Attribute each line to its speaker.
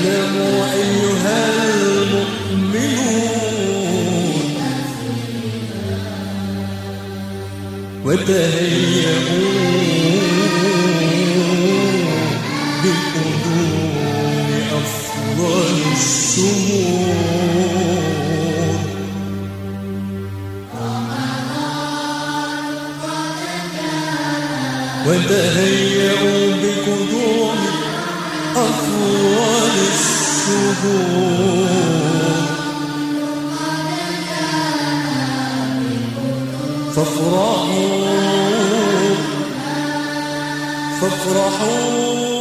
Speaker 1: اعلموا أيها المؤمنون. وتهيئوا بقدوم أفضل الشهور وتهيئوا بقدوم أفضل الشهور فافرحوا. فافرحوا.